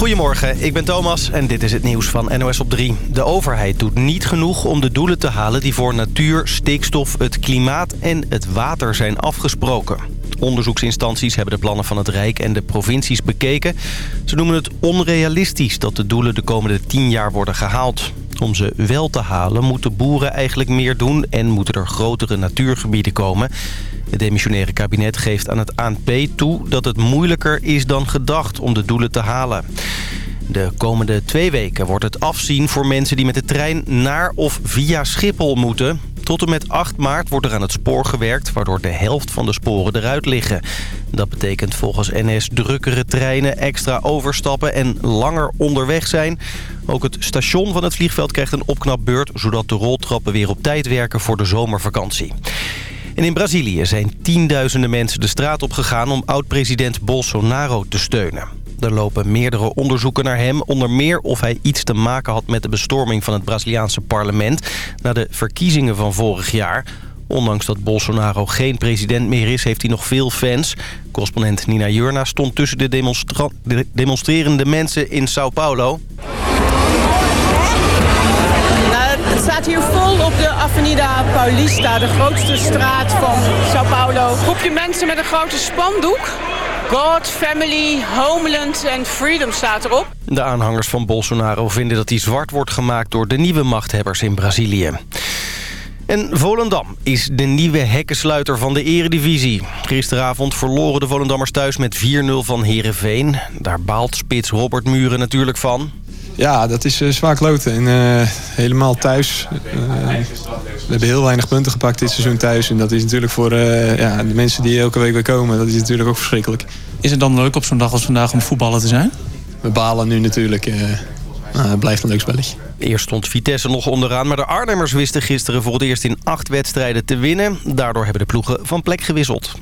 Goedemorgen, ik ben Thomas en dit is het nieuws van NOS op 3. De overheid doet niet genoeg om de doelen te halen die voor natuur, stikstof, het klimaat en het water zijn afgesproken. Onderzoeksinstanties hebben de plannen van het Rijk en de provincies bekeken. Ze noemen het onrealistisch dat de doelen de komende 10 jaar worden gehaald. Om ze wel te halen moeten boeren eigenlijk meer doen en moeten er grotere natuurgebieden komen. Het demissionaire kabinet geeft aan het ANP toe dat het moeilijker is dan gedacht om de doelen te halen. De komende twee weken wordt het afzien voor mensen die met de trein naar of via Schiphol moeten. Tot en met 8 maart wordt er aan het spoor gewerkt... waardoor de helft van de sporen eruit liggen. Dat betekent volgens NS drukkere treinen, extra overstappen en langer onderweg zijn. Ook het station van het vliegveld krijgt een opknapbeurt... zodat de roltrappen weer op tijd werken voor de zomervakantie. En in Brazilië zijn tienduizenden mensen de straat op gegaan... om oud-president Bolsonaro te steunen. Er lopen meerdere onderzoeken naar hem. Onder meer of hij iets te maken had met de bestorming van het Braziliaanse parlement... na de verkiezingen van vorig jaar. Ondanks dat Bolsonaro geen president meer is, heeft hij nog veel fans. Correspondent Nina Jurna stond tussen de, de demonstrerende mensen in Sao Paulo. Het staat hier vol op de Avenida Paulista, de grootste straat van Sao Paulo. Groepje mensen met een grote spandoek. God, family, homeland en freedom staat erop. De aanhangers van Bolsonaro vinden dat hij zwart wordt gemaakt door de nieuwe machthebbers in Brazilië. En Volendam is de nieuwe hekkensluiter van de eredivisie. Gisteravond verloren de Volendammers thuis met 4-0 van Herenveen. Daar baalt spits Robert Muren natuurlijk van. Ja, dat is uh, zwaar kloten. En, uh, helemaal thuis. Uh, we hebben heel weinig punten gepakt dit seizoen thuis. En dat is natuurlijk voor ja, de mensen die elke week weer komen... dat is natuurlijk ook verschrikkelijk. Is het dan leuk op zo'n dag als vandaag om voetballen te zijn? We balen nu natuurlijk. Nou, het blijft een leuk spelletje. Eerst stond Vitesse nog onderaan, maar de Arnhemmers wisten gisteren voor het eerst in acht wedstrijden te winnen. Daardoor hebben de ploegen van plek gewisseld.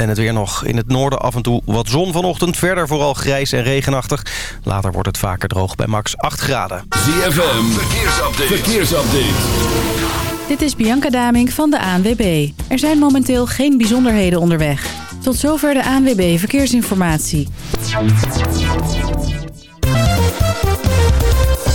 En het weer nog. In het noorden af en toe wat zon vanochtend. Verder vooral grijs en regenachtig. Later wordt het vaker droog bij max 8 graden. ZFM, verkeersupdate. verkeersupdate. Dit is Bianca Daming van de ANWB. Er zijn momenteel geen bijzonderheden onderweg. Tot zover de ANWB Verkeersinformatie.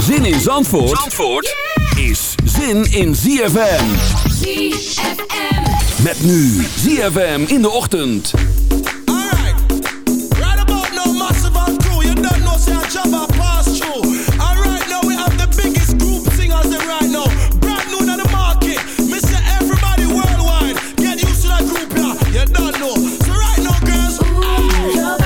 Zin in Zandvoort, Zandvoort is zin in ZFM. ZFM. Met nu ZFM in de ochtend. Alright. Right about now, massive and crew. You don't know, say I jump up past through. Alright, now we have the biggest group singers in right now. Brand new on the market. Mr. Everybody worldwide. Get used to that group, yeah. You don't know. So right now, girls. Ooh,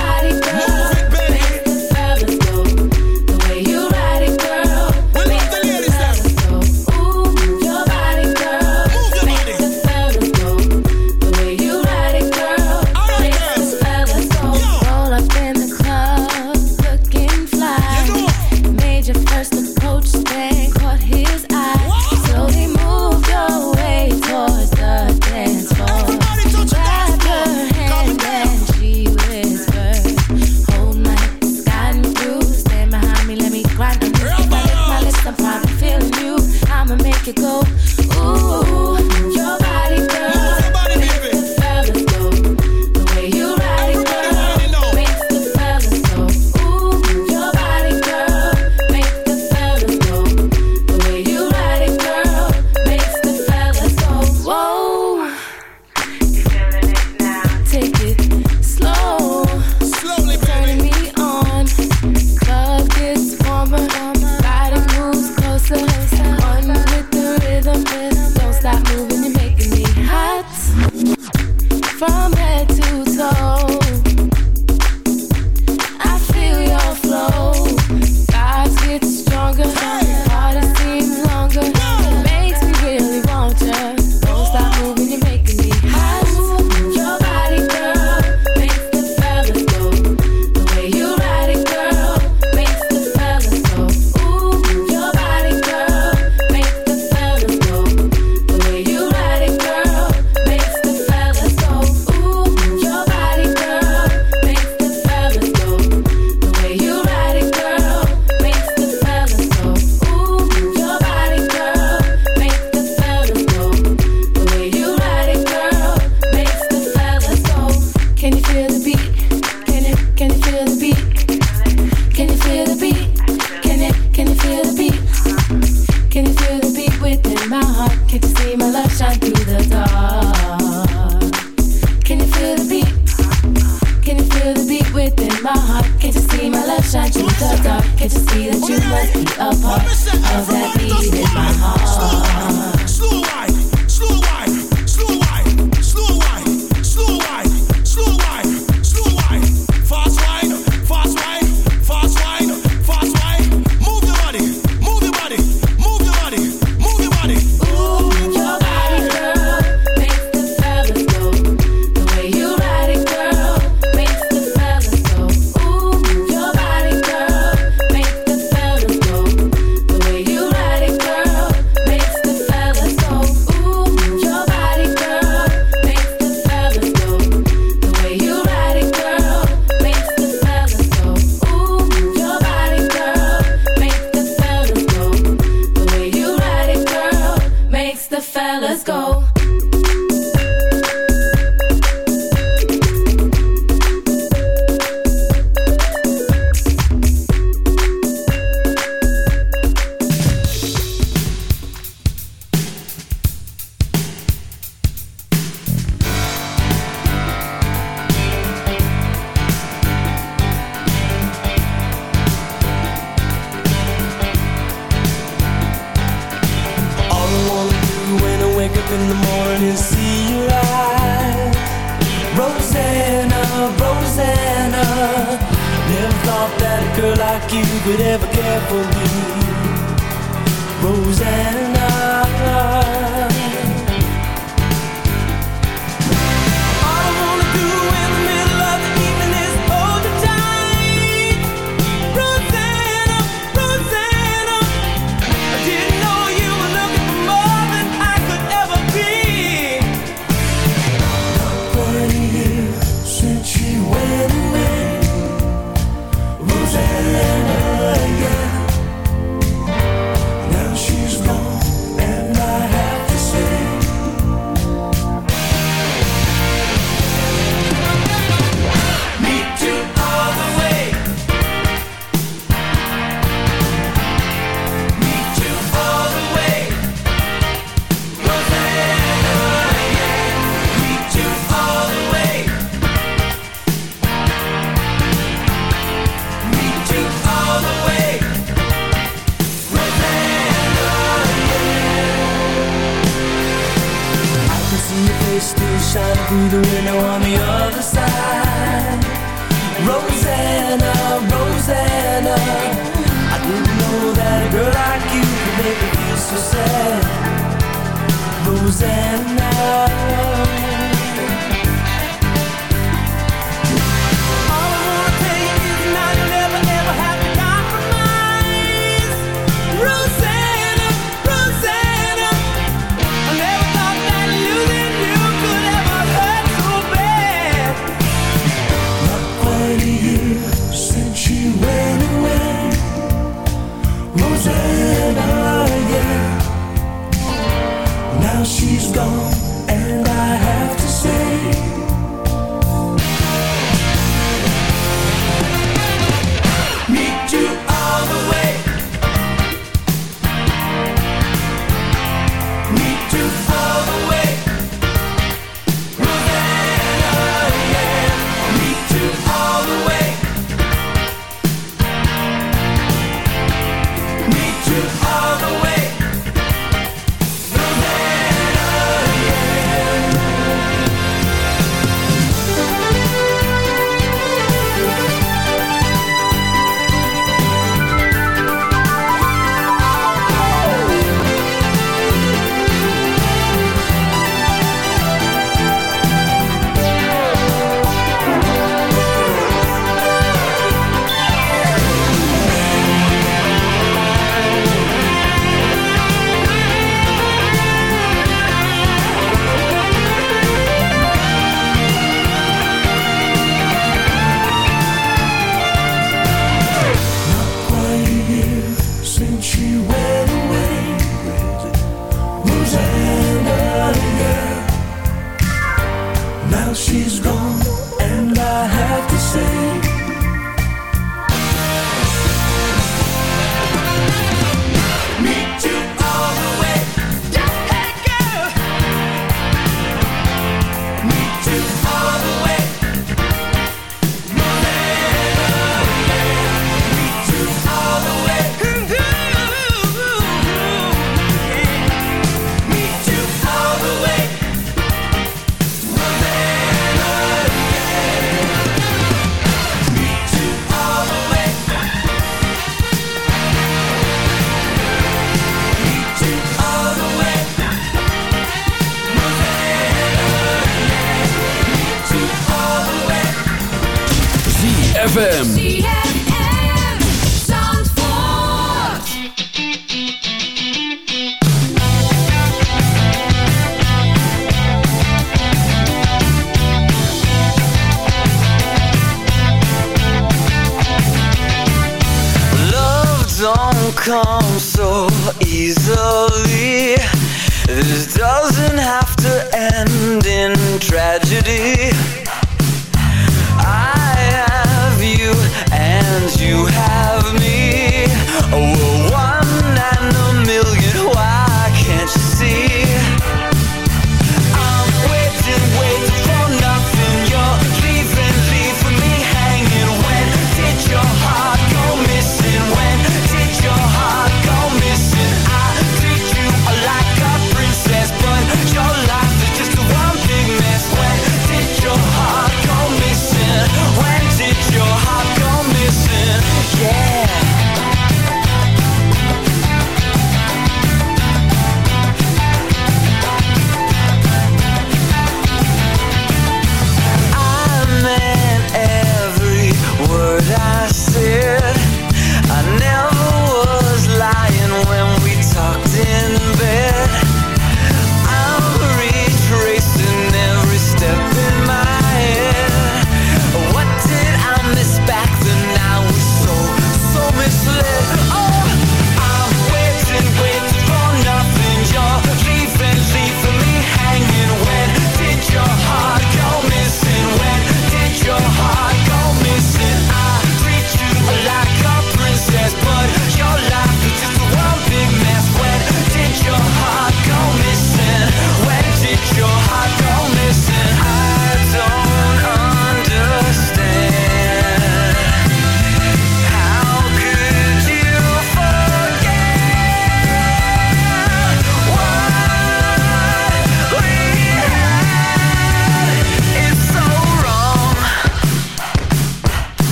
don't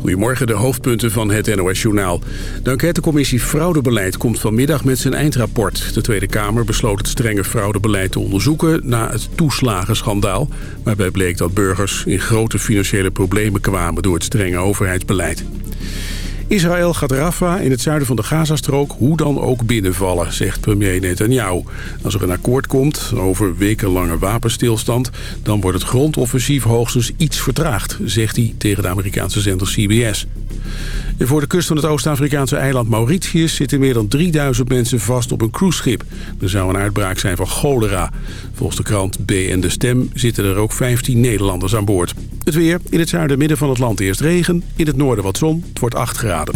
Goedemorgen, de hoofdpunten van het NOS-journaal. De enquêtecommissie Fraudebeleid komt vanmiddag met zijn eindrapport. De Tweede Kamer besloot het strenge fraudebeleid te onderzoeken... na het toeslagenschandaal, waarbij bleek dat burgers in grote financiële problemen kwamen... door het strenge overheidsbeleid. Israël gaat Rafah in het zuiden van de Gazastrook hoe dan ook binnenvallen, zegt premier Netanyahu. Als er een akkoord komt over wekenlange wapenstilstand... dan wordt het grondoffensief hoogstens iets vertraagd, zegt hij tegen de Amerikaanse zender CBS. Voor de kust van het Oost-Afrikaanse eiland Mauritius... zitten meer dan 3000 mensen vast op een cruiseschip. Er zou een uitbraak zijn van cholera. Volgens de krant B en De Stem zitten er ook 15 Nederlanders aan boord. Het weer, in het zuiden en midden van het land eerst regen. In het noorden wat zon, het wordt 8 graden.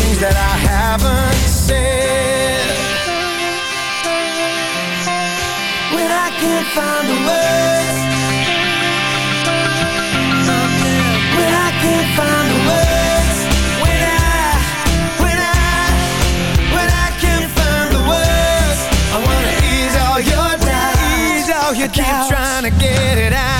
things that I haven't said. When I can't find the words. When I can't find the words. When I, when I, when I can't find the words. I wanna ease all your doubts. Keep trying to get it out.